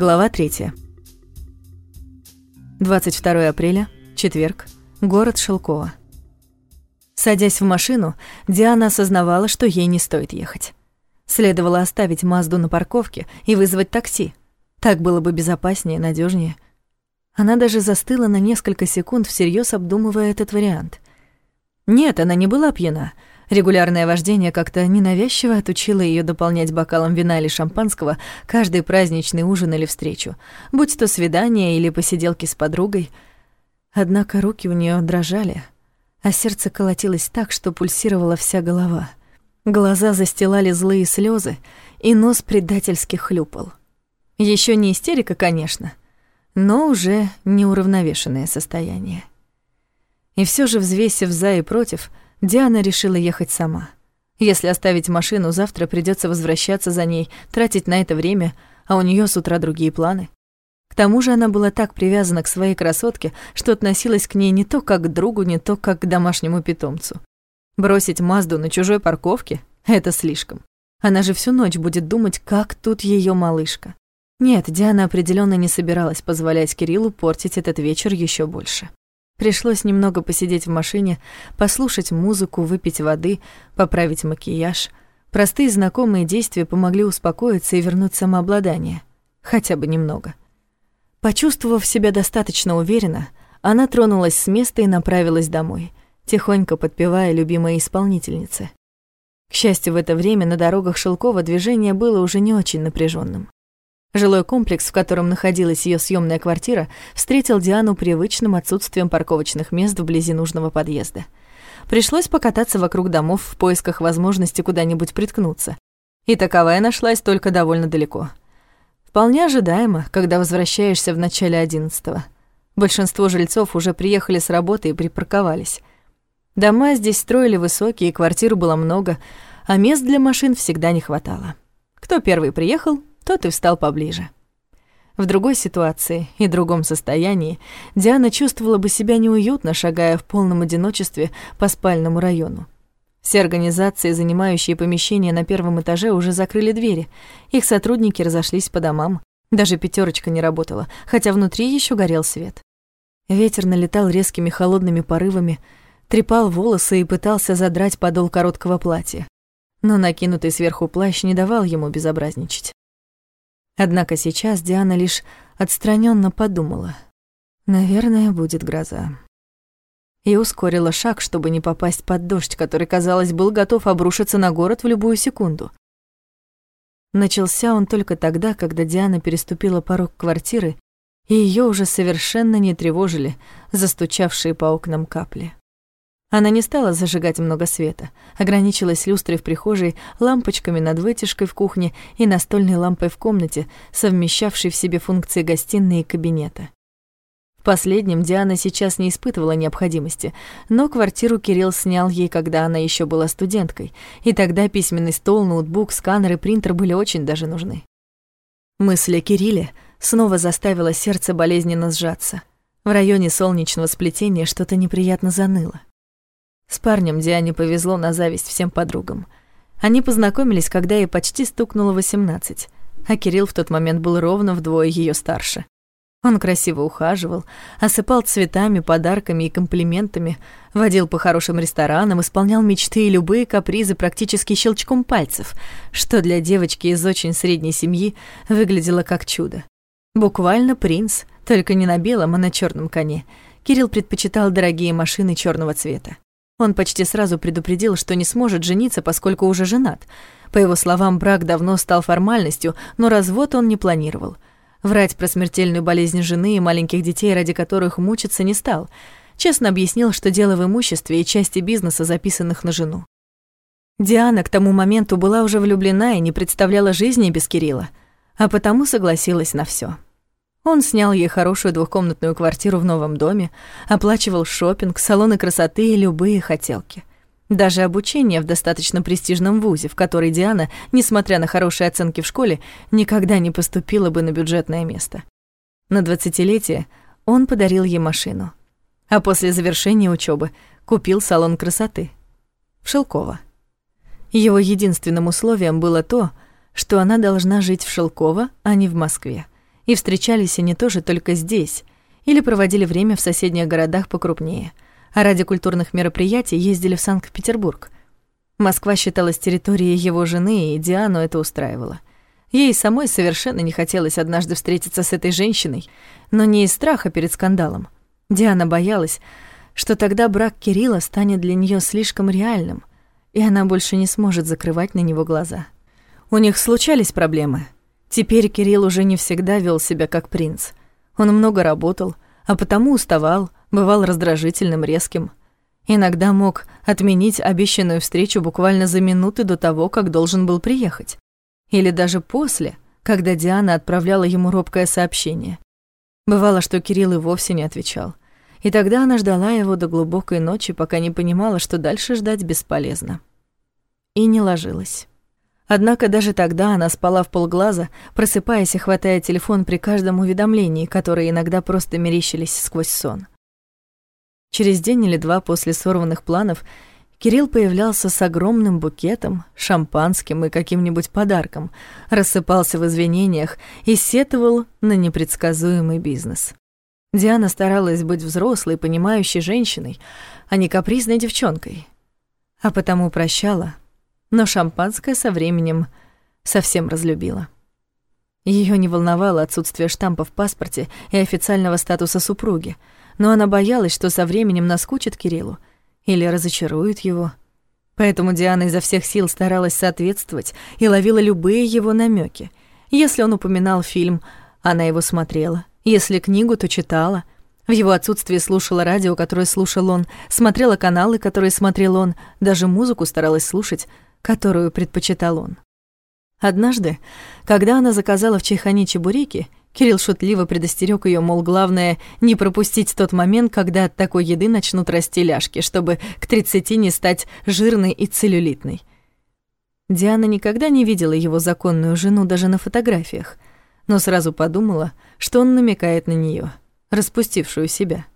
Глава 3. 22 апреля, четверг, город Шелково. Садясь в машину, Диана осознавала, что ей не стоит ехать. Следовало оставить Мазду на парковке и вызвать такси. Так было бы безопаснее, надежнее. Она даже застыла на несколько секунд, всерьез обдумывая этот вариант. Нет, она не была пьяна — Регулярное вождение как-то ненавязчиво отучило ее дополнять бокалом вина или шампанского каждый праздничный ужин или встречу, будь то свидание или посиделки с подругой. Однако руки у нее дрожали, а сердце колотилось так, что пульсировала вся голова. Глаза застилали злые слезы, и нос предательски хлюпал. Еще не истерика, конечно, но уже неуравновешенное состояние. И все же, взвесив за и против, — Диана решила ехать сама. Если оставить машину, завтра придется возвращаться за ней, тратить на это время, а у нее с утра другие планы. К тому же она была так привязана к своей красотке, что относилась к ней не то как к другу, не то как к домашнему питомцу. Бросить Мазду на чужой парковке — это слишком. Она же всю ночь будет думать, как тут ее малышка. Нет, Диана определенно не собиралась позволять Кириллу портить этот вечер еще больше. Пришлось немного посидеть в машине, послушать музыку, выпить воды, поправить макияж. Простые знакомые действия помогли успокоиться и вернуть самообладание. Хотя бы немного. Почувствовав себя достаточно уверенно, она тронулась с места и направилась домой, тихонько подпевая любимой исполнительнице. К счастью, в это время на дорогах Шелкова движение было уже не очень напряженным. Жилой комплекс, в котором находилась ее съемная квартира, встретил Диану привычным отсутствием парковочных мест вблизи нужного подъезда. Пришлось покататься вокруг домов в поисках возможности куда-нибудь приткнуться. И таковая нашлась только довольно далеко. Вполне ожидаемо, когда возвращаешься в начале одиннадцатого. Большинство жильцов уже приехали с работы и припарковались. Дома здесь строили высокие, квартир было много, а мест для машин всегда не хватало. Кто первый приехал, тот и встал поближе. В другой ситуации и другом состоянии Диана чувствовала бы себя неуютно, шагая в полном одиночестве по спальному району. Все организации, занимающие помещения на первом этаже, уже закрыли двери. Их сотрудники разошлись по домам. Даже пятерочка не работала, хотя внутри еще горел свет. Ветер налетал резкими холодными порывами, трепал волосы и пытался задрать подол короткого платья. Но накинутый сверху плащ не давал ему безобразничать. Однако сейчас Диана лишь отстраненно подумала. Наверное, будет гроза. И ускорила шаг, чтобы не попасть под дождь, который, казалось, был готов обрушиться на город в любую секунду. Начался он только тогда, когда Диана переступила порог квартиры, и ее уже совершенно не тревожили застучавшие по окнам капли. Она не стала зажигать много света, ограничилась люстрой в прихожей, лампочками над вытяжкой в кухне и настольной лампой в комнате, совмещавшей в себе функции гостиной и кабинета. В последнем Диана сейчас не испытывала необходимости, но квартиру Кирилл снял ей, когда она еще была студенткой, и тогда письменный стол, ноутбук, сканер и принтер были очень даже нужны. Мысль о Кирилле снова заставила сердце болезненно сжаться. В районе солнечного сплетения что-то неприятно заныло. С парнем Диане повезло на зависть всем подругам. Они познакомились, когда ей почти стукнуло 18, а Кирилл в тот момент был ровно вдвое ее старше. Он красиво ухаживал, осыпал цветами, подарками и комплиментами, водил по хорошим ресторанам, исполнял мечты и любые капризы практически щелчком пальцев, что для девочки из очень средней семьи выглядело как чудо. Буквально принц, только не на белом, а на черном коне. Кирилл предпочитал дорогие машины черного цвета. Он почти сразу предупредил, что не сможет жениться, поскольку уже женат. По его словам, брак давно стал формальностью, но развод он не планировал. Врать про смертельную болезнь жены и маленьких детей, ради которых мучиться, не стал. Честно объяснил, что дело в имуществе и части бизнеса, записанных на жену. Диана к тому моменту была уже влюблена и не представляла жизни без Кирилла, а потому согласилась на все. Он снял ей хорошую двухкомнатную квартиру в новом доме, оплачивал шопинг, салоны красоты и любые хотелки. Даже обучение в достаточно престижном вузе, в который Диана, несмотря на хорошие оценки в школе, никогда не поступила бы на бюджетное место. На двадцатилетие он подарил ей машину. А после завершения учебы купил салон красоты. В Шелково. Его единственным условием было то, что она должна жить в Шелково, а не в Москве – И встречались они тоже только здесь, или проводили время в соседних городах покрупнее, а ради культурных мероприятий ездили в Санкт-Петербург. Москва считалась территорией его жены, и Диану это устраивало. Ей самой совершенно не хотелось однажды встретиться с этой женщиной, но не из страха перед скандалом. Диана боялась, что тогда брак Кирилла станет для нее слишком реальным, и она больше не сможет закрывать на него глаза. У них случались проблемы. Теперь Кирилл уже не всегда вел себя как принц. Он много работал, а потому уставал, бывал раздражительным, резким. Иногда мог отменить обещанную встречу буквально за минуты до того, как должен был приехать. Или даже после, когда Диана отправляла ему робкое сообщение. Бывало, что Кирилл и вовсе не отвечал. И тогда она ждала его до глубокой ночи, пока не понимала, что дальше ждать бесполезно. И не ложилась. Однако даже тогда она спала в полглаза, просыпаясь и хватая телефон при каждом уведомлении, которые иногда просто мерещились сквозь сон. Через день или два после сорванных планов Кирилл появлялся с огромным букетом, шампанским и каким-нибудь подарком, рассыпался в извинениях и сетовал на непредсказуемый бизнес. Диана старалась быть взрослой, понимающей женщиной, а не капризной девчонкой. А потому прощала — но шампанское со временем совсем разлюбила. Ее не волновало отсутствие штампа в паспорте и официального статуса супруги, но она боялась, что со временем наскучит Кириллу или разочарует его. Поэтому Диана изо всех сил старалась соответствовать и ловила любые его намеки. Если он упоминал фильм, она его смотрела, если книгу, то читала — в его отсутствие слушала радио, которое слушал он, смотрела каналы, которые смотрел он, даже музыку старалась слушать, которую предпочитал он. Однажды, когда она заказала в чайхане чебуреки, Кирилл шутливо предостерег ее, мол, главное не пропустить тот момент, когда от такой еды начнут расти ляжки, чтобы к 30 не стать жирной и целлюлитной. Диана никогда не видела его законную жену даже на фотографиях, но сразу подумала, что он намекает на нее, распустившую себя.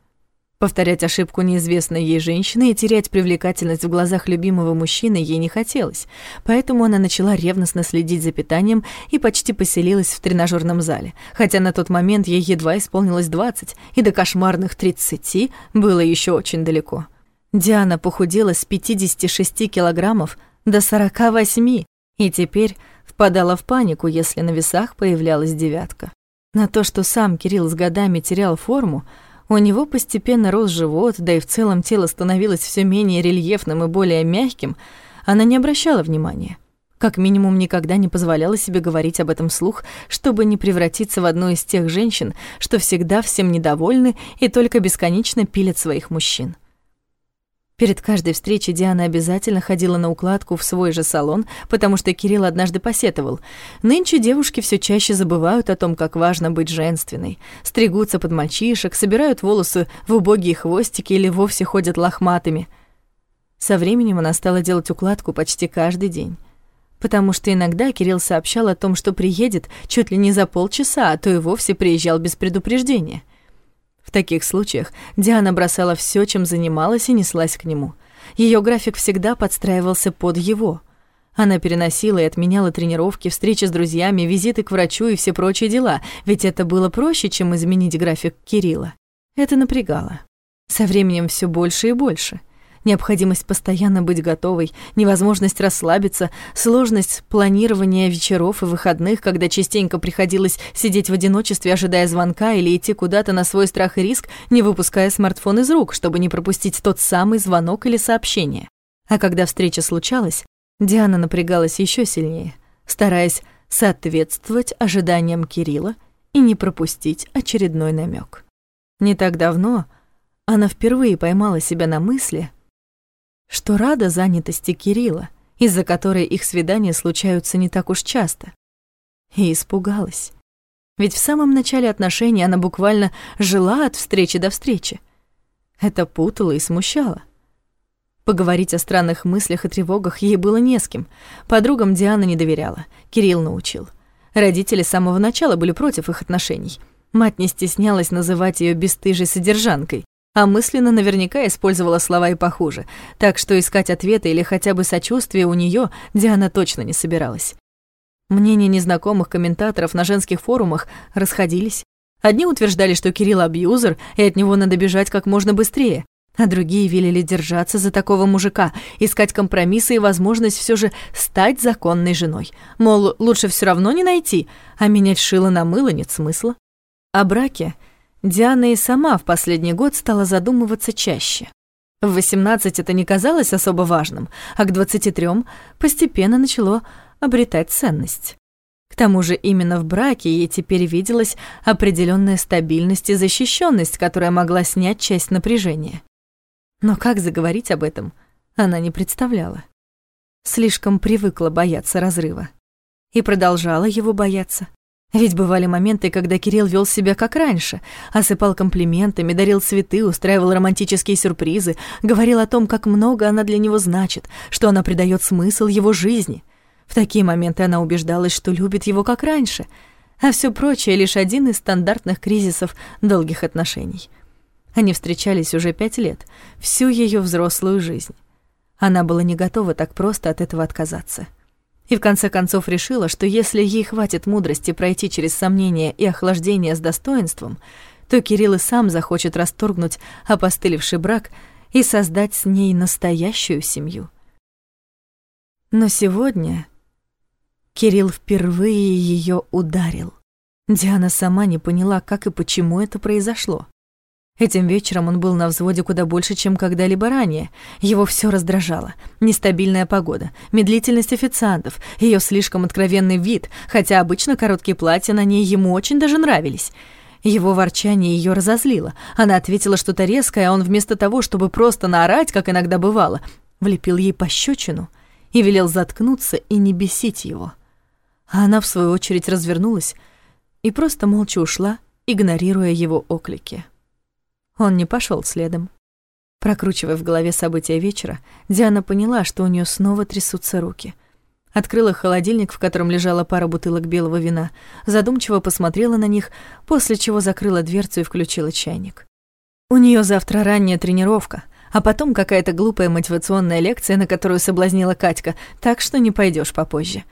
Повторять ошибку неизвестной ей женщины и терять привлекательность в глазах любимого мужчины ей не хотелось, поэтому она начала ревностно следить за питанием и почти поселилась в тренажерном зале, хотя на тот момент ей едва исполнилось 20, и до кошмарных 30 было еще очень далеко. Диана похудела с 56 килограммов до 48, и теперь впадала в панику, если на весах появлялась девятка. На то, что сам Кирилл с годами терял форму, у него постепенно рос живот, да и в целом тело становилось все менее рельефным и более мягким, она не обращала внимания. Как минимум, никогда не позволяла себе говорить об этом слух, чтобы не превратиться в одну из тех женщин, что всегда всем недовольны и только бесконечно пилят своих мужчин. Перед каждой встречей Диана обязательно ходила на укладку в свой же салон, потому что Кирилл однажды посетовал. Нынче девушки все чаще забывают о том, как важно быть женственной. Стригутся под мальчишек, собирают волосы в убогие хвостики или вовсе ходят лохматыми. Со временем она стала делать укладку почти каждый день. Потому что иногда Кирилл сообщал о том, что приедет чуть ли не за полчаса, а то и вовсе приезжал без предупреждения. В таких случаях Диана бросала все, чем занималась, и неслась к нему. Ее график всегда подстраивался под его. Она переносила и отменяла тренировки, встречи с друзьями, визиты к врачу и все прочие дела, ведь это было проще, чем изменить график Кирилла. Это напрягало. Со временем все больше и больше — необходимость постоянно быть готовой, невозможность расслабиться, сложность планирования вечеров и выходных, когда частенько приходилось сидеть в одиночестве, ожидая звонка или идти куда-то на свой страх и риск, не выпуская смартфон из рук, чтобы не пропустить тот самый звонок или сообщение. А когда встреча случалась, Диана напрягалась еще сильнее, стараясь соответствовать ожиданиям Кирилла и не пропустить очередной намек. Не так давно она впервые поймала себя на мысли, что рада занятости Кирилла, из-за которой их свидания случаются не так уж часто. И испугалась. Ведь в самом начале отношений она буквально жила от встречи до встречи. Это путало и смущало. Поговорить о странных мыслях и тревогах ей было не с кем. Подругам Диана не доверяла, Кирилл научил. Родители с самого начала были против их отношений. Мать не стеснялась называть ее бесстыжей содержанкой, а мысленно наверняка использовала слова и похуже, так что искать ответы или хотя бы сочувствие у нее Диана точно не собиралась. Мнения незнакомых комментаторов на женских форумах расходились. Одни утверждали, что Кирилл абьюзер, и от него надо бежать как можно быстрее, а другие велели держаться за такого мужика, искать компромиссы и возможность все же стать законной женой. Мол, лучше все равно не найти, а менять шило на мыло нет смысла. О браке Диана и сама в последний год стала задумываться чаще. В 18 это не казалось особо важным, а к 23 постепенно начало обретать ценность. К тому же именно в браке ей теперь виделась определенная стабильность и защищенность, которая могла снять часть напряжения. Но как заговорить об этом, она не представляла. Слишком привыкла бояться разрыва. И продолжала его бояться. Ведь бывали моменты, когда Кирилл вел себя как раньше, осыпал комплиментами, дарил цветы, устраивал романтические сюрпризы, говорил о том, как много она для него значит, что она придает смысл его жизни. В такие моменты она убеждалась, что любит его как раньше, а все прочее лишь один из стандартных кризисов долгих отношений — они встречались уже пять лет, всю ее взрослую жизнь. Она была не готова так просто от этого отказаться. И в конце концов решила, что если ей хватит мудрости пройти через сомнения и охлаждение с достоинством, то Кирилл и сам захочет расторгнуть опостылевший брак и создать с ней настоящую семью. Но сегодня Кирилл впервые ее ударил. Диана сама не поняла, как и почему это произошло. Этим вечером он был на взводе куда больше, чем когда-либо ранее. Его все раздражало. Нестабильная погода, медлительность официантов, ее слишком откровенный вид, хотя обычно короткие платья на ней ему очень даже нравились. Его ворчание ее разозлило. Она ответила что-то резкое, а он вместо того, чтобы просто наорать, как иногда бывало, влепил ей пощечину и велел заткнуться и не бесить его. А она, в свою очередь, развернулась и просто молча ушла, игнорируя его оклики. Он не пошел следом. Прокручивая в голове события вечера, Диана поняла, что у нее снова трясутся руки. Открыла холодильник, в котором лежала пара бутылок белого вина, задумчиво посмотрела на них, после чего закрыла дверцу и включила чайник. У нее завтра ранняя тренировка, а потом какая-то глупая мотивационная лекция, на которую соблазнила Катька, так что не пойдешь попозже.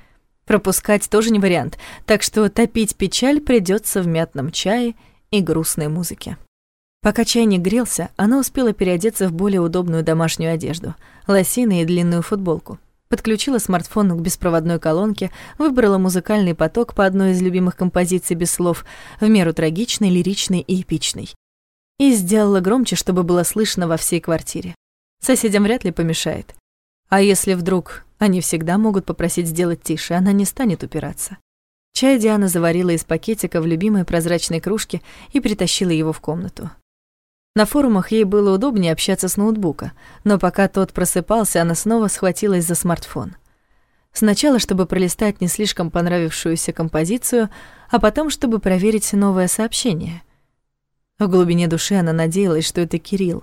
Пропускать тоже не вариант, так что топить печаль придется в мятном чае и грустной музыке. Пока чайник грелся, она успела переодеться в более удобную домашнюю одежду, лосины и длинную футболку. Подключила смартфон к беспроводной колонке, выбрала музыкальный поток по одной из любимых композиций без слов, в меру трагичной, лиричной и эпичной. И сделала громче, чтобы было слышно во всей квартире. Соседям вряд ли помешает. А если вдруг они всегда могут попросить сделать тише, она не станет упираться. Чай Диана заварила из пакетика в любимой прозрачной кружке и притащила его в комнату. На форумах ей было удобнее общаться с ноутбука, но пока тот просыпался, она снова схватилась за смартфон. Сначала, чтобы пролистать не слишком понравившуюся композицию, а потом, чтобы проверить новое сообщение. В глубине души она надеялась, что это Кирилл.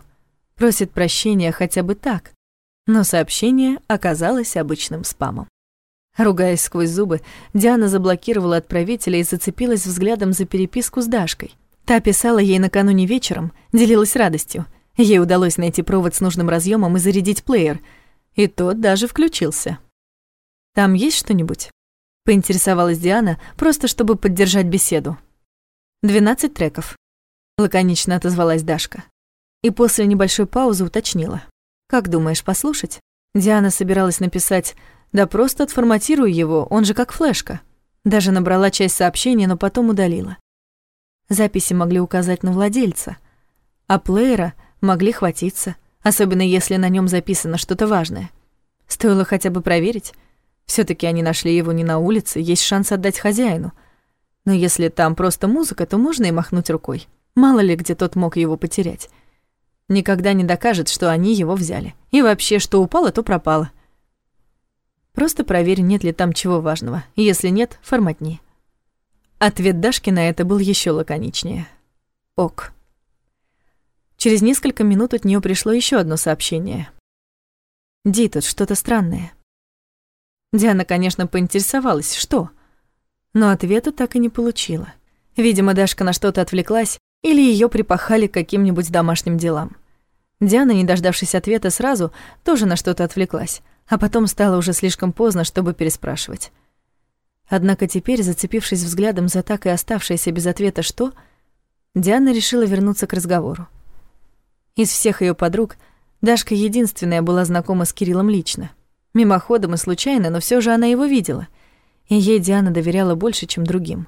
Просит прощения хотя бы так. Но сообщение оказалось обычным спамом. Ругаясь сквозь зубы, Диана заблокировала отправителя и зацепилась взглядом за переписку с Дашкой — Та писала ей накануне вечером, делилась радостью. Ей удалось найти провод с нужным разъемом и зарядить плеер, и тот даже включился. «Там есть что-нибудь?» — поинтересовалась Диана, просто чтобы поддержать беседу. «Двенадцать треков», — лаконично отозвалась Дашка. И после небольшой паузы уточнила. «Как думаешь, послушать?» Диана собиралась написать «Да просто отформатирую его, он же как флешка». Даже набрала часть сообщения, но потом удалила. Записи могли указать на владельца, а плеера могли хватиться, особенно если на нем записано что-то важное. Стоило хотя бы проверить. все таки они нашли его не на улице, есть шанс отдать хозяину. Но если там просто музыка, то можно и махнуть рукой. Мало ли, где тот мог его потерять. Никогда не докажет, что они его взяли. И вообще, что упало, то пропало. Просто проверь, нет ли там чего важного. Если нет, форматни. Ответ Дашки на это был еще лаконичнее. Ок. Через несколько минут от нее пришло еще одно сообщение. «Ди, тут что-то странное». Диана, конечно, поинтересовалась, что, но ответа так и не получила. Видимо, Дашка на что-то отвлеклась или ее припахали к каким-нибудь домашним делам. Диана, не дождавшись ответа сразу, тоже на что-то отвлеклась, а потом стало уже слишком поздно, чтобы переспрашивать. Однако теперь, зацепившись взглядом за так и оставшееся без ответа «что?», Диана решила вернуться к разговору. Из всех ее подруг Дашка единственная была знакома с Кириллом лично. Мимоходом и случайно, но все же она его видела. И ей Диана доверяла больше, чем другим.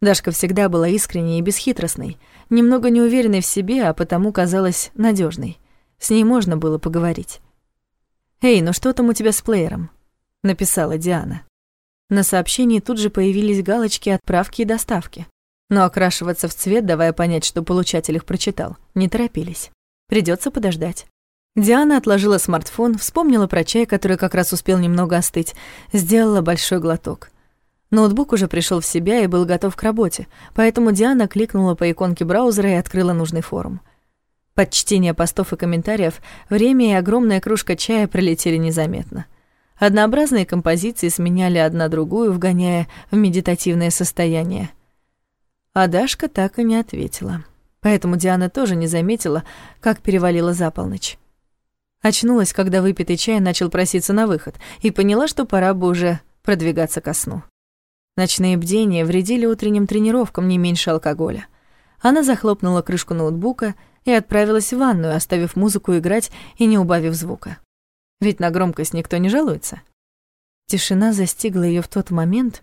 Дашка всегда была искренней и бесхитростной, немного неуверенной в себе, а потому казалась надежной. С ней можно было поговорить. «Эй, ну что там у тебя с плеером?» — написала Диана. На сообщении тут же появились галочки отправки и доставки. Но окрашиваться в цвет, давая понять, что получатель их прочитал, не торопились. Придется подождать. Диана отложила смартфон, вспомнила про чай, который как раз успел немного остыть, сделала большой глоток. Ноутбук уже пришел в себя и был готов к работе, поэтому Диана кликнула по иконке браузера и открыла нужный форум. Под чтение постов и комментариев время и огромная кружка чая пролетели незаметно. Однообразные композиции сменяли одна другую, вгоняя в медитативное состояние. А Дашка так и не ответила. Поэтому Диана тоже не заметила, как перевалила за полночь. Очнулась, когда выпитый чай начал проситься на выход, и поняла, что пора бы уже продвигаться ко сну. Ночные бдения вредили утренним тренировкам не меньше алкоголя. Она захлопнула крышку ноутбука и отправилась в ванную, оставив музыку играть и не убавив звука. Ведь на громкость никто не жалуется. Тишина застигла ее в тот момент,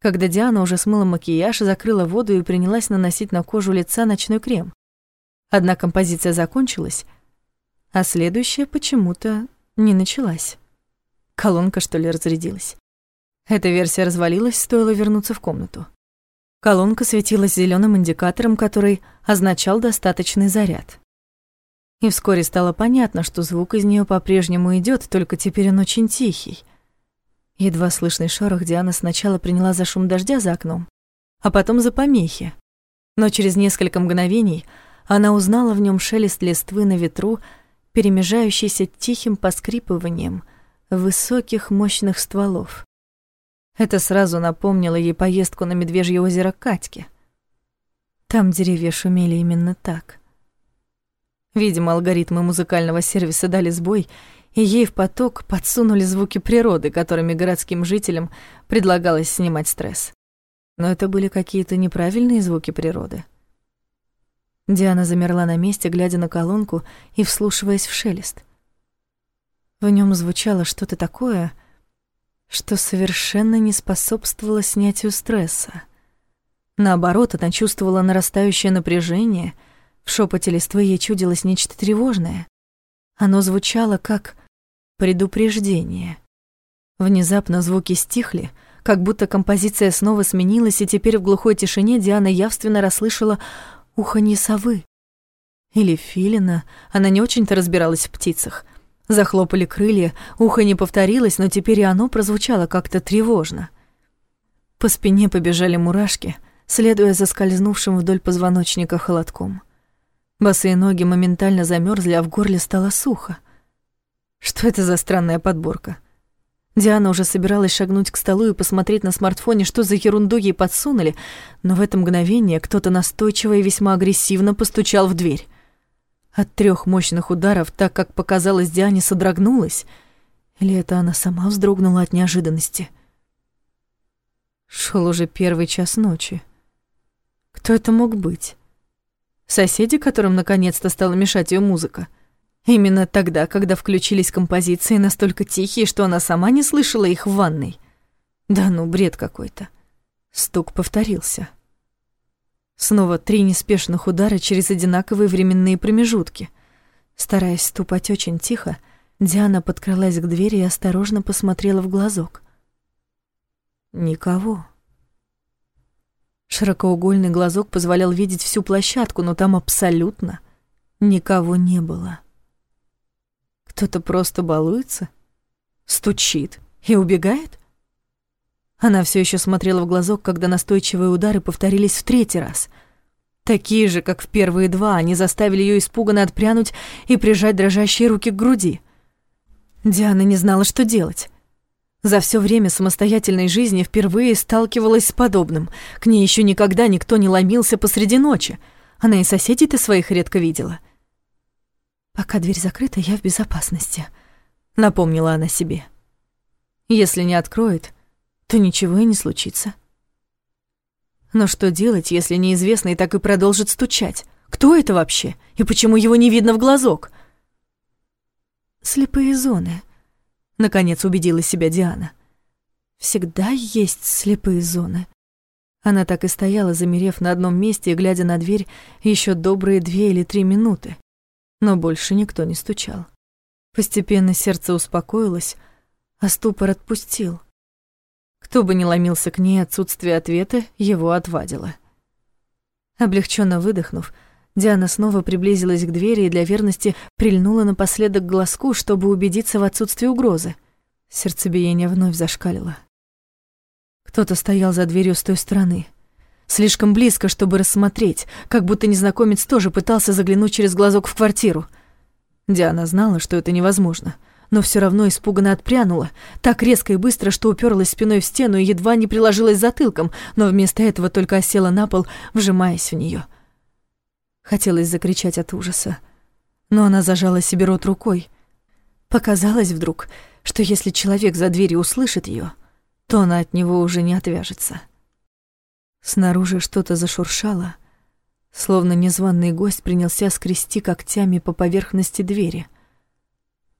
когда Диана уже смыла макияж, закрыла воду и принялась наносить на кожу лица ночной крем. Одна композиция закончилась — а следующая почему-то не началась. Колонка, что ли, разрядилась. Эта версия развалилась, стоило вернуться в комнату. Колонка светилась зеленым индикатором, который означал достаточный заряд. И вскоре стало понятно, что звук из нее по-прежнему идет, только теперь он очень тихий. Едва слышный шорох Диана сначала приняла за шум дождя за окном, а потом за помехи. Но через несколько мгновений она узнала в нем шелест листвы на ветру, перемежающийся тихим поскрипыванием высоких мощных стволов. Это сразу напомнило ей поездку на Медвежье озеро Катьке. Там деревья шумели именно так. Видимо, алгоритмы музыкального сервиса дали сбой, и ей в поток подсунули звуки природы, которыми городским жителям предлагалось снимать стресс. Но это были какие-то неправильные звуки природы — Диана замерла на месте, глядя на колонку и вслушиваясь в шелест. В нем звучало что-то такое, что совершенно не способствовало снятию стресса. Наоборот, она чувствовала нарастающее напряжение, в шепоте листвы ей чудилось нечто тревожное. Оно звучало как предупреждение. Внезапно звуки стихли, как будто композиция снова сменилась, и теперь в глухой тишине Диана явственно расслышала уханье совы. Или филина, она не очень-то разбиралась в птицах. Захлопали крылья, ухо не повторилось, но теперь и оно прозвучало как-то тревожно. По спине побежали мурашки, следуя за скользнувшим вдоль позвоночника холодком. Босые ноги моментально замерзли, а в горле стало сухо. Что это за странная подборка? Диана уже собиралась шагнуть к столу и посмотреть на смартфоне, что за ерунду ей подсунули, но в это мгновение кто-то настойчиво и весьма агрессивно постучал в дверь. От трех мощных ударов, так как показалось, Диане содрогнулась. Или это она сама вздрогнула от неожиданности? Шел уже первый час ночи. Кто это мог быть? Соседи, которым наконец-то стала мешать ее музыка? — Именно тогда, когда включились композиции настолько тихие, что она сама не слышала их в ванной. Да ну, бред какой-то. Стук повторился. Снова три неспешных удара через одинаковые временные промежутки. Стараясь ступать очень тихо, Диана подкралась к двери и осторожно посмотрела в глазок. Никого. Широкоугольный глазок позволял видеть всю площадку, но там абсолютно никого не было. Кто-то просто балуется? Стучит и убегает? Она все еще смотрела в глазок, когда настойчивые удары повторились в третий раз. Такие же, как в первые два, они заставили ее испуганно отпрянуть и прижать дрожащие руки к груди. Диана не знала, что делать. За все время самостоятельной жизни впервые сталкивалась с подобным. К ней еще никогда никто не ломился посреди ночи. Она и соседей-то своих редко видела. «Пока дверь закрыта, я в безопасности», — напомнила она себе. «Если не откроет, то ничего и не случится. Но что делать, если неизвестный так и продолжит стучать? Кто это вообще? И почему его не видно в глазок? Слепые зоны. Наконец убедила себя Диана. Всегда есть слепые зоны. Она так и стояла, замерев на одном месте и глядя на дверь еще добрые две или три минуты. Но больше никто не стучал. Постепенно сердце успокоилось, а ступор отпустил. Кто бы ни ломился к ней, отсутствие ответа его отвадило. Облегченно выдохнув, Диана снова приблизилась к двери и для верности прильнула напоследок к глазку, чтобы убедиться в отсутствии угрозы. Сердцебиение вновь зашкалило. Кто-то стоял за дверью с той стороны. Слишком близко, чтобы рассмотреть, как будто незнакомец тоже пытался заглянуть через глазок в квартиру. Диана знала, что это невозможно, но все равно испуганно отпрянула, так резко и быстро, что уперлась спиной в стену и едва не приложилась затылком, но вместо этого только осела на пол, вжимаясь в нее. Хотелось закричать от ужаса, но она зажала себе рот рукой. Показалось вдруг, что если человек за дверью услышит ее, то она от него уже не отвяжется. Снаружи что-то зашуршало, словно незваный гость принялся скрести когтями по поверхности двери.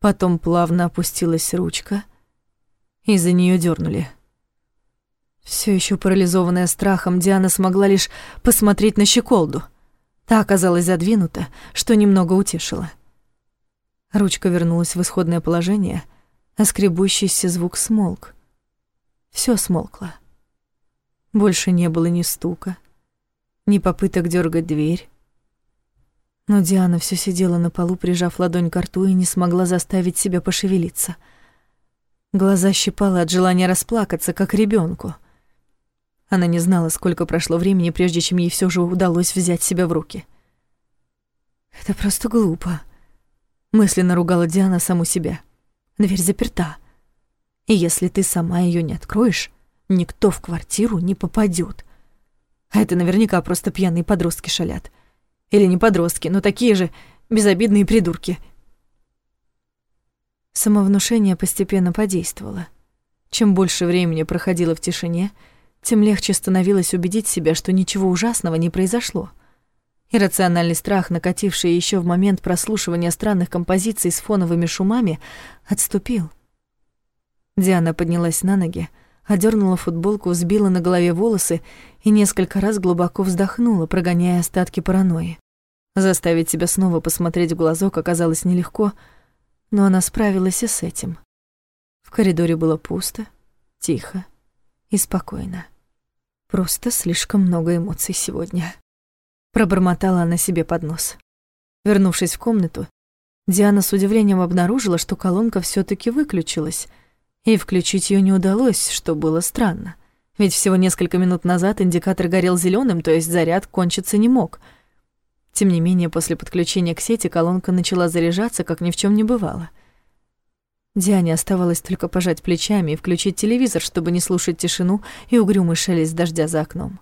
Потом плавно опустилась ручка, и за нее дернули. Все еще парализованная страхом, Диана смогла лишь посмотреть на щеколду. Та оказалась задвинута, что немного утешило. Ручка вернулась в исходное положение, а скребущийся звук смолк. Все смолкло. Больше не было ни стука, ни попыток дергать дверь. Но Диана все сидела на полу, прижав ладонь к рту и не смогла заставить себя пошевелиться. Глаза щипала от желания расплакаться, как ребенку. Она не знала, сколько прошло времени, прежде чем ей все же удалось взять себя в руки. «Это просто глупо», — мысленно ругала Диана саму себя. «Дверь заперта. И если ты сама ее не откроешь, никто в квартиру не попадет. А это наверняка просто пьяные подростки шалят. Или не подростки, но такие же безобидные придурки. Самовнушение постепенно подействовало. Чем больше времени проходило в тишине, тем легче становилось убедить себя, что ничего ужасного не произошло. Иррациональный страх, накативший еще в момент прослушивания странных композиций с фоновыми шумами, отступил. Диана поднялась на ноги, одернула футболку, взбила на голове волосы и несколько раз глубоко вздохнула, прогоняя остатки паранойи. Заставить себя снова посмотреть в глазок оказалось нелегко, но она справилась и с этим. В коридоре было пусто, тихо и спокойно. Просто слишком много эмоций сегодня. Пробормотала она себе под нос. Вернувшись в комнату, Диана с удивлением обнаружила, что колонка все таки выключилась — и включить ее не удалось, что было странно. Ведь всего несколько минут назад индикатор горел зеленым, то есть заряд кончиться не мог. Тем не менее, после подключения к сети колонка начала заряжаться, как ни в чем не бывало. Диане оставалось только пожать плечами и включить телевизор, чтобы не слушать тишину и угрюмый шелест дождя за окном.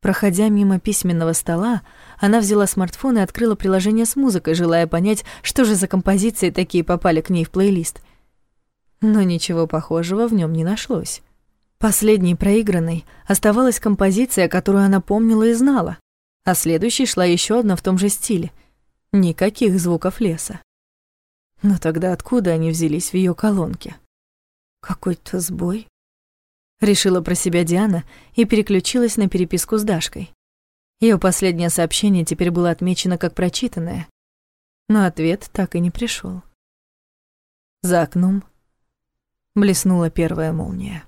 Проходя мимо письменного стола, она взяла смартфон и открыла приложение с музыкой, желая понять, что же за композиции такие попали к ней в плейлист но ничего похожего в нем не нашлось. Последней проигранной оставалась композиция, которую она помнила и знала, а следующей шла еще одна в том же стиле. Никаких звуков леса. Но тогда откуда они взялись в ее колонке? Какой-то сбой? Решила про себя Диана и переключилась на переписку с Дашкой. Ее последнее сообщение теперь было отмечено как прочитанное, но ответ так и не пришел. За окном блеснула первая молния.